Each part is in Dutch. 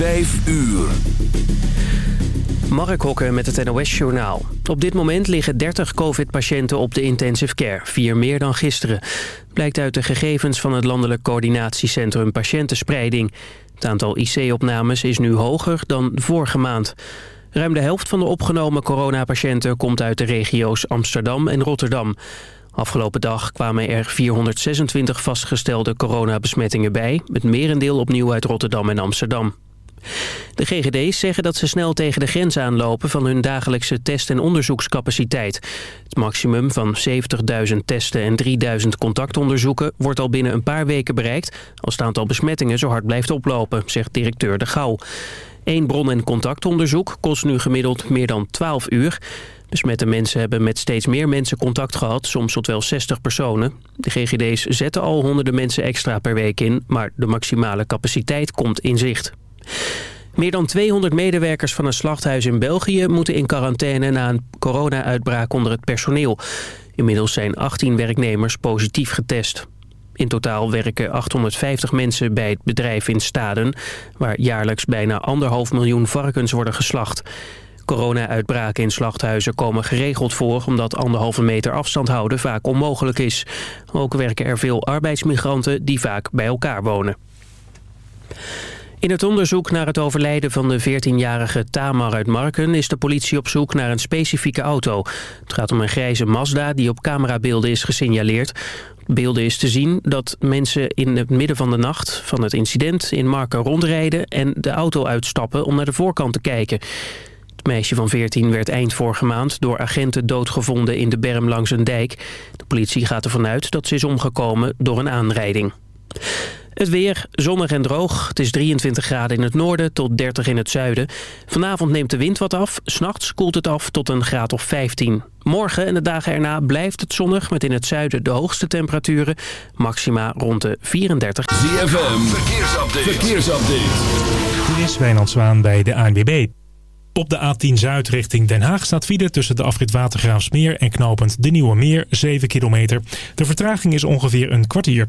Vijf uur. Mark Hokker met het NOS-journaal. Op dit moment liggen 30 covid-patiënten op de intensive care. Vier meer dan gisteren. Blijkt uit de gegevens van het Landelijk Coördinatiecentrum Patiëntenspreiding. Het aantal IC-opnames is nu hoger dan vorige maand. Ruim de helft van de opgenomen coronapatiënten komt uit de regio's Amsterdam en Rotterdam. Afgelopen dag kwamen er 426 vastgestelde coronabesmettingen bij... het merendeel opnieuw uit Rotterdam en Amsterdam. De GGD's zeggen dat ze snel tegen de grens aanlopen van hun dagelijkse test- en onderzoekscapaciteit. Het maximum van 70.000 testen en 3.000 contactonderzoeken wordt al binnen een paar weken bereikt... als het aantal besmettingen zo hard blijft oplopen, zegt directeur De Gouw. Eén bron- en contactonderzoek kost nu gemiddeld meer dan 12 uur. Besmette mensen hebben met steeds meer mensen contact gehad, soms tot wel 60 personen. De GGD's zetten al honderden mensen extra per week in, maar de maximale capaciteit komt in zicht. Meer dan 200 medewerkers van een slachthuis in België moeten in quarantaine na een corona-uitbraak onder het personeel. Inmiddels zijn 18 werknemers positief getest. In totaal werken 850 mensen bij het bedrijf in Staden... waar jaarlijks bijna anderhalf miljoen varkens worden geslacht. Corona-uitbraken in slachthuizen komen geregeld voor... omdat anderhalve meter afstand houden vaak onmogelijk is. Ook werken er veel arbeidsmigranten die vaak bij elkaar wonen. In het onderzoek naar het overlijden van de 14-jarige Tamar uit Marken... is de politie op zoek naar een specifieke auto. Het gaat om een grijze Mazda die op camerabeelden is gesignaleerd. Beelden is te zien dat mensen in het midden van de nacht van het incident... in Marken rondrijden en de auto uitstappen om naar de voorkant te kijken. Het meisje van 14 werd eind vorige maand door agenten doodgevonden in de berm langs een dijk. De politie gaat ervan uit dat ze is omgekomen door een aanrijding. Het weer, zonnig en droog. Het is 23 graden in het noorden tot 30 in het zuiden. Vanavond neemt de wind wat af. S'nachts koelt het af tot een graad of 15. Morgen en de dagen erna blijft het zonnig... met in het zuiden de hoogste temperaturen. Maxima rond de 34. ZFM, verkeersupdate. verkeersupdate. Dit is Wijnand Zwaan bij de ANWB. Op de A10 Zuid richting Den Haag staat file tussen de afrit Watergraafsmeer en knopend De Nieuwe Meer 7 kilometer. De vertraging is ongeveer een kwartier.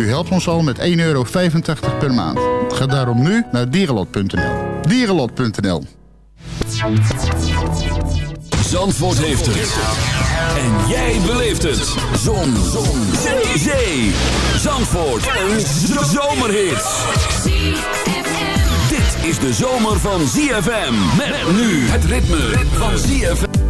U helpt ons al met 1,85 euro per maand. Ga daarom nu naar dierenlot.nl. Dierenlot.nl Zandvoort heeft het. En jij beleeft het. Zon. Zon. Zee. Zee. Zandvoort. Een zomerhit. Dit is de zomer van ZFM. Met nu het ritme van ZFM.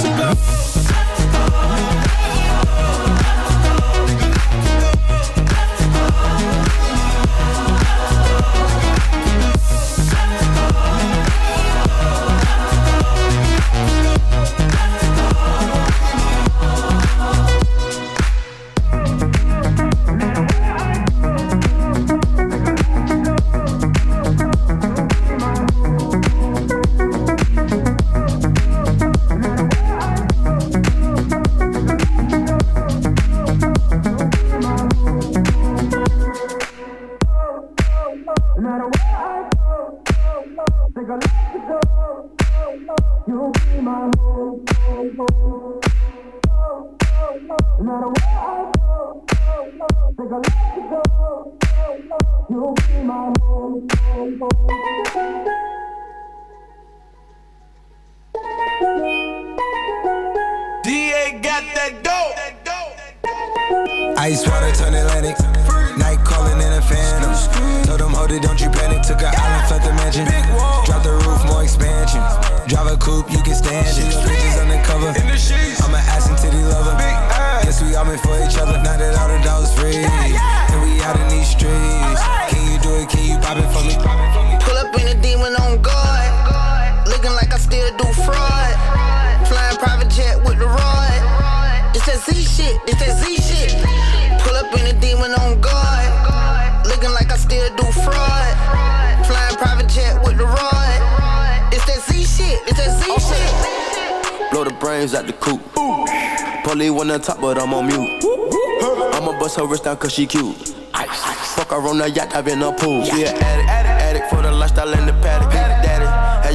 to go. Cause she cute. Ice. Fuck her on the yacht, I've been a pool. An addict, addict, addict for the lifestyle in the paddock.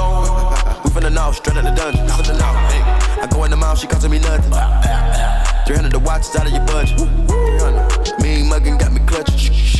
Clone. We finna know, straight out the dungeon. I go in the mouth, she costing me nothing. 300 the watch out of your budget. 300. Mean muggin' got me clutching.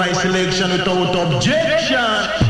boy selection without objection.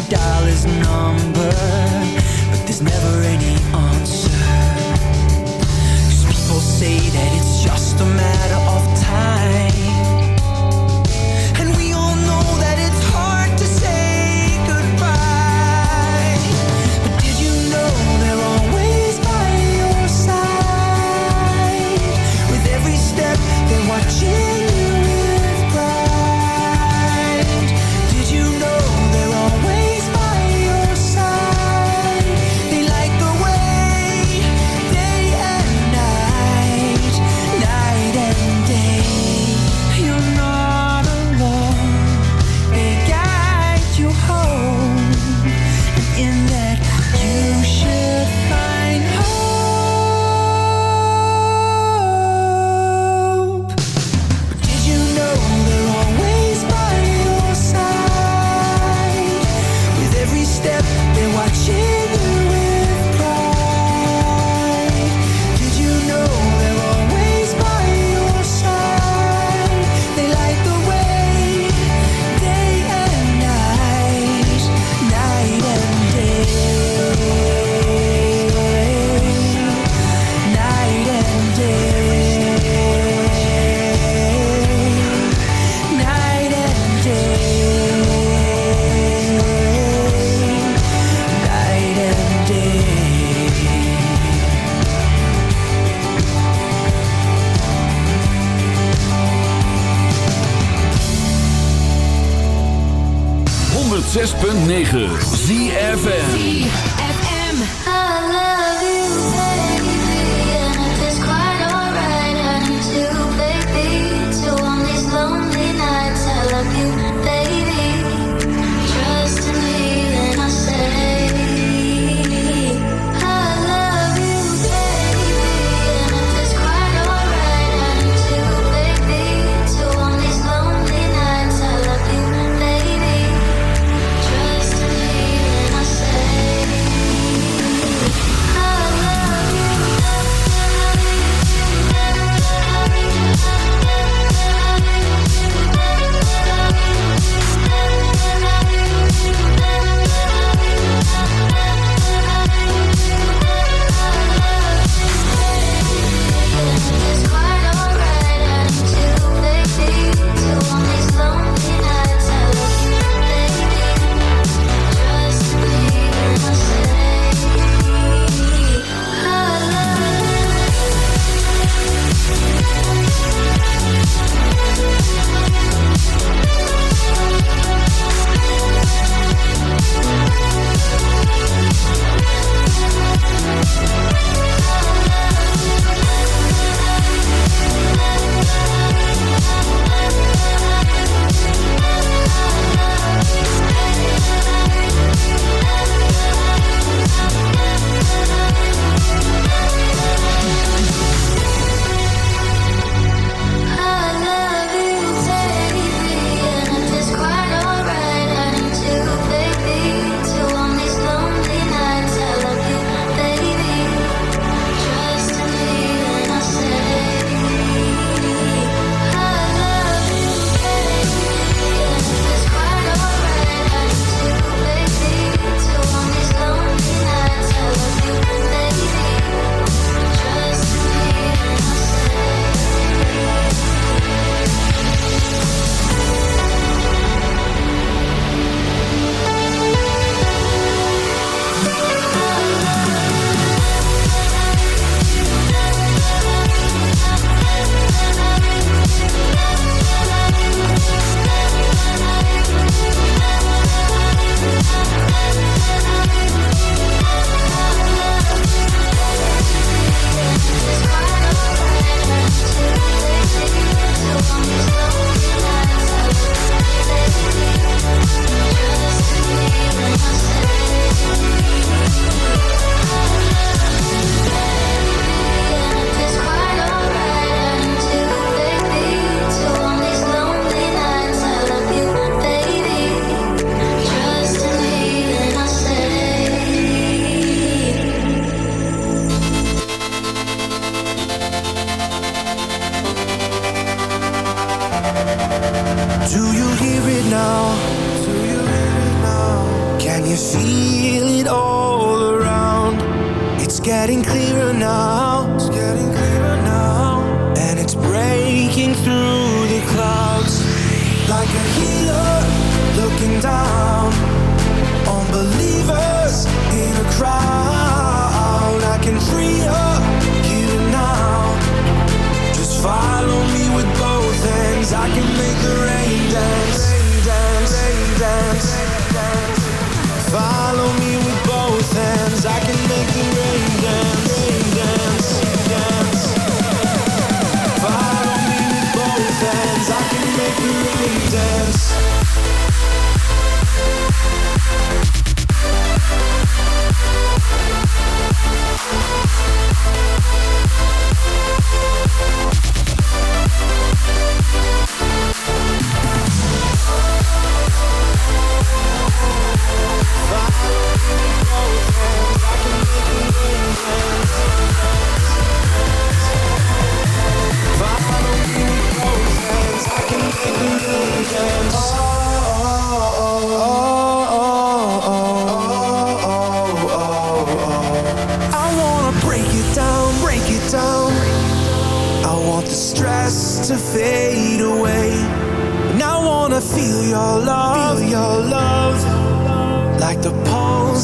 you dial his number, but there's never any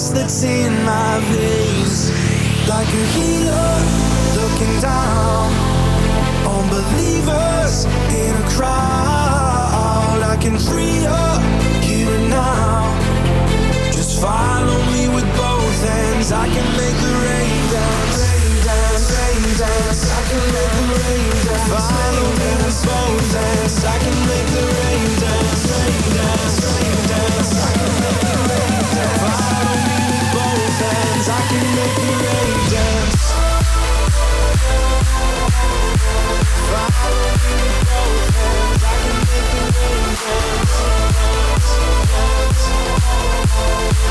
pulse that's in my veins. Like a healer looking down on believers in a crowd. I can free us.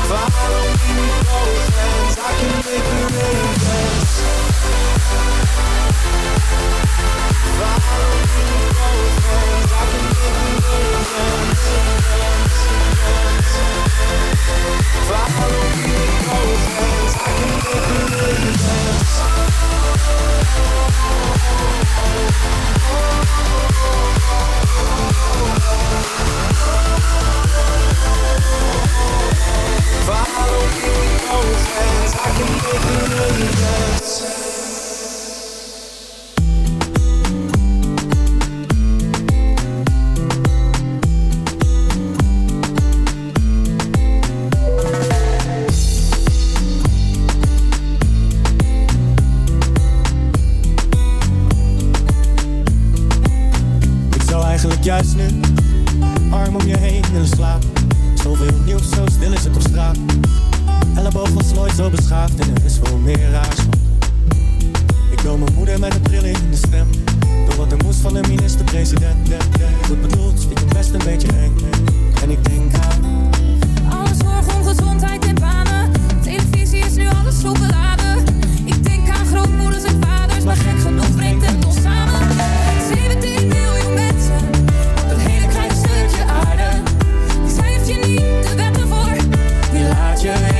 Follow me with both hands, I can make you million is gewoon meer raars. Ik wil mijn moeder met een trillen in de stem. Door wat de moest van de minister-president. Goed bedoeld, Ik het best een beetje eng. En ik denk aan. Alle zorg om gezondheid en banen. Televisie is nu alles zo beladen. Ik denk aan grootmoeders en vaders. Maar gek genoeg brengt het ons samen. 17 miljoen mensen. Op een hele klein stukje aarde. Die schrijf je niet de wetten voor. Die laat je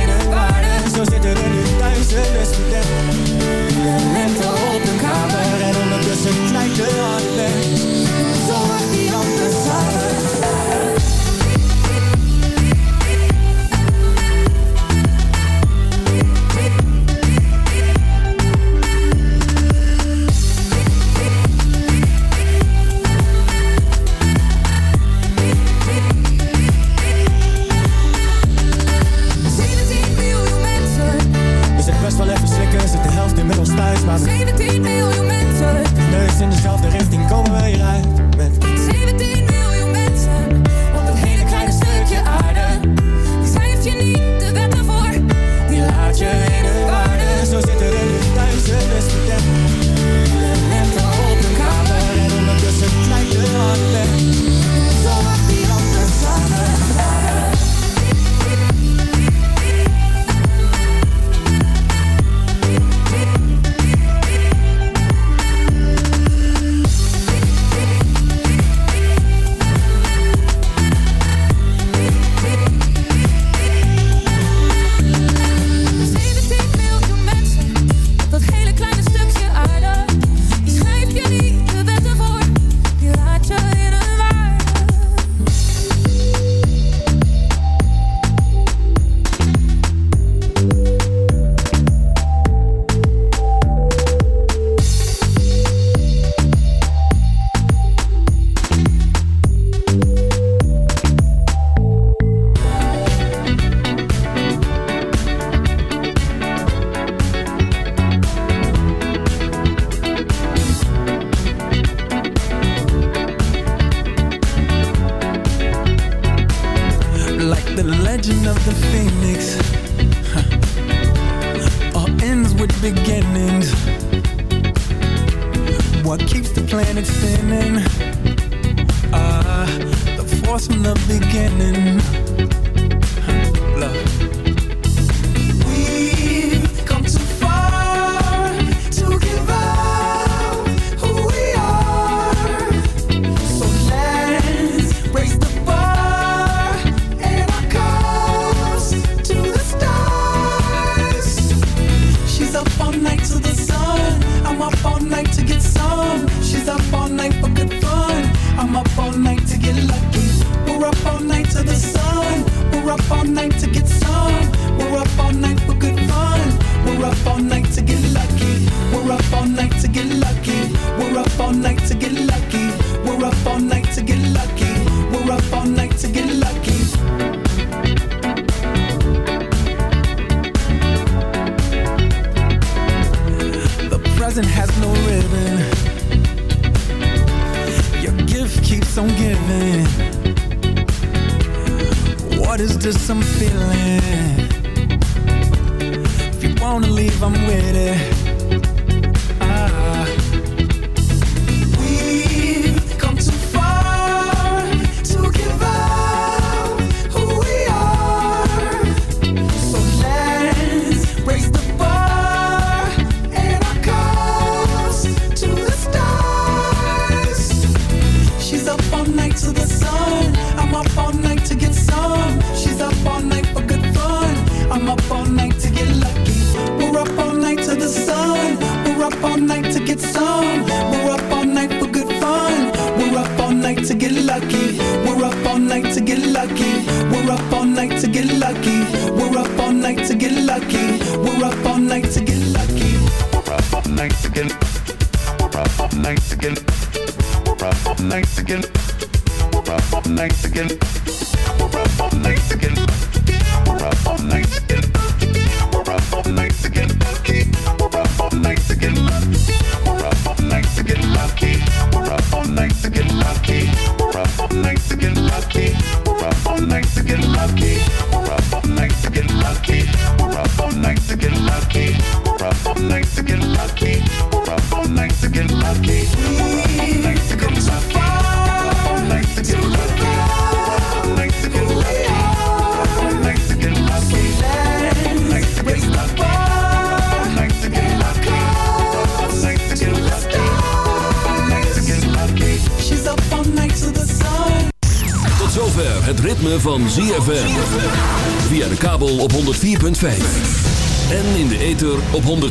gonna leave, I'm with it.